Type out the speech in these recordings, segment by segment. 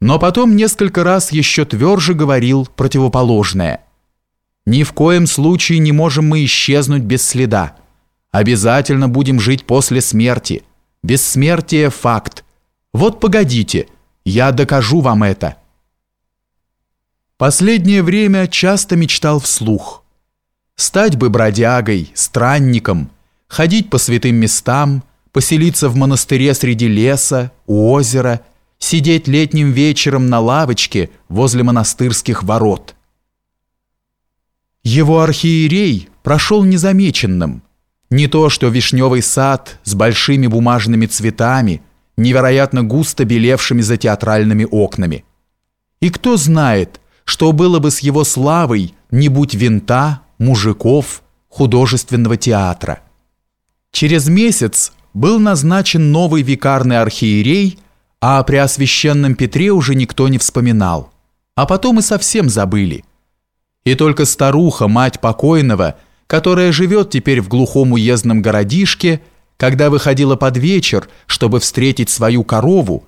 Но потом несколько раз еще тверже говорил противоположное. Ни в коем случае не можем мы исчезнуть без следа. Обязательно будем жить после смерти. Бессмертие – факт. Вот погодите, я докажу вам это. Последнее время часто мечтал вслух. Стать бы бродягой, странником, ходить по святым местам, поселиться в монастыре среди леса, у озера, сидеть летним вечером на лавочке возле монастырских ворот. Его архиерей прошел незамеченным. Не то, что вишневый сад с большими бумажными цветами, невероятно густо белевшими за театральными окнами. И кто знает, что было бы с его славой, не будь винта, мужиков, художественного театра. Через месяц был назначен новый викарный архиерей, а о Преосвященном Петре уже никто не вспоминал, а потом и совсем забыли. И только старуха, мать покойного, которая живет теперь в глухом уездном городишке, когда выходила под вечер, чтобы встретить свою корову,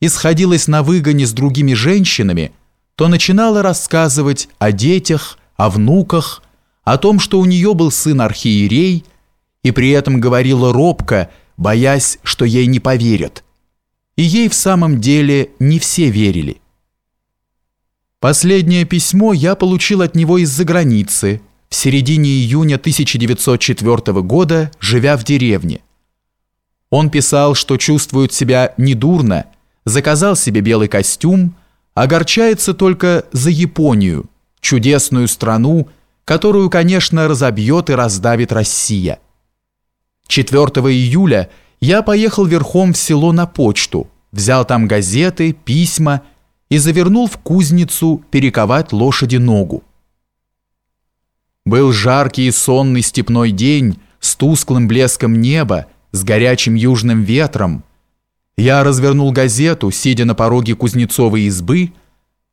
и сходилась на выгоне с другими женщинами, то начинала рассказывать о детях, о внуках, о том, что у нее был сын архиерей – и при этом говорила робко, боясь, что ей не поверят. И ей в самом деле не все верили. Последнее письмо я получил от него из-за границы, в середине июня 1904 года, живя в деревне. Он писал, что чувствует себя недурно, заказал себе белый костюм, огорчается только за Японию, чудесную страну, которую, конечно, разобьет и раздавит Россия. 4 июля я поехал верхом в село на почту, взял там газеты, письма и завернул в кузницу перековать лошади ногу. Был жаркий и сонный степной день с тусклым блеском неба, с горячим южным ветром. Я развернул газету, сидя на пороге кузнецовой избы,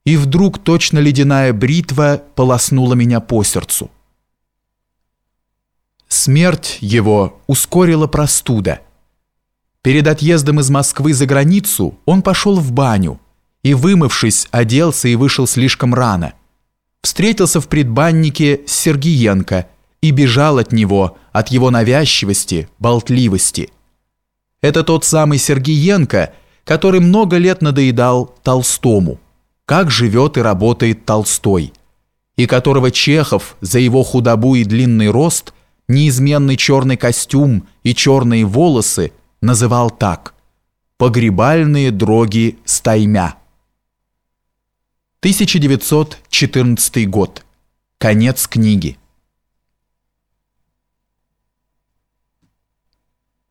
и вдруг точно ледяная бритва полоснула меня по сердцу. Смерть его ускорила простуда. Перед отъездом из Москвы за границу он пошел в баню и, вымывшись, оделся и вышел слишком рано. Встретился в предбаннике с Сергиенко и бежал от него, от его навязчивости, болтливости. Это тот самый Сергиенко, который много лет надоедал Толстому. Как живет и работает Толстой, и которого Чехов за его худобу и длинный рост – неизменный черный костюм и черные волосы называл так «погребальные дроги стаймя». 1914 год. Конец книги.